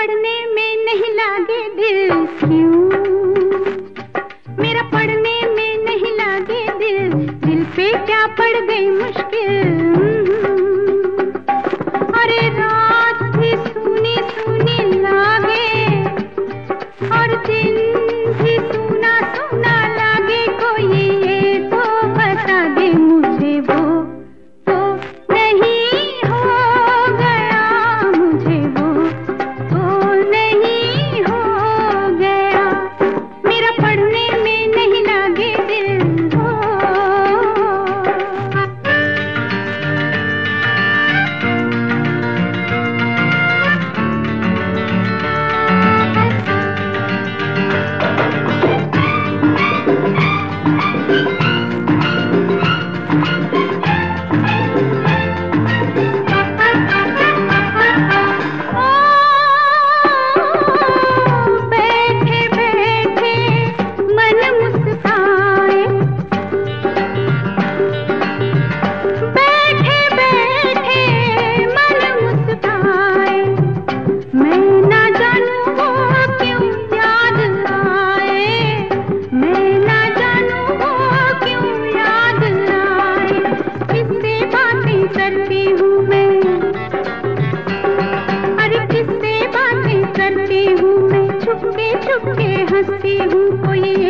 पढ़ने में नहीं लागे दिल क्यों? मेरा पढ़ने में नहीं लागे दिल दिल पे क्या पड़ गई मुश्किल? हंसती हूँ कोई